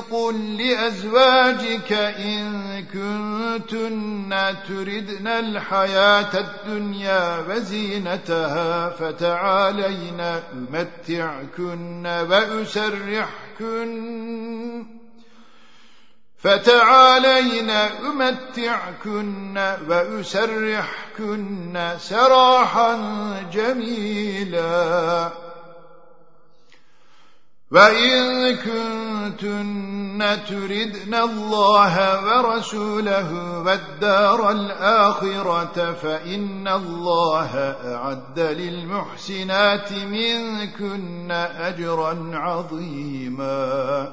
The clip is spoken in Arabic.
قل لأزواجك إن كنتن تردن الحياة الدنيا وزينتها فتعالين أمتعكن وأسرحكن فتعالين أمتعكن وأسرحكن سراحا جميلا وإن كنتن تردن الله ورسوله والدار الآخرة فإن الله أعد للمحسنات منكن أجرا عظيما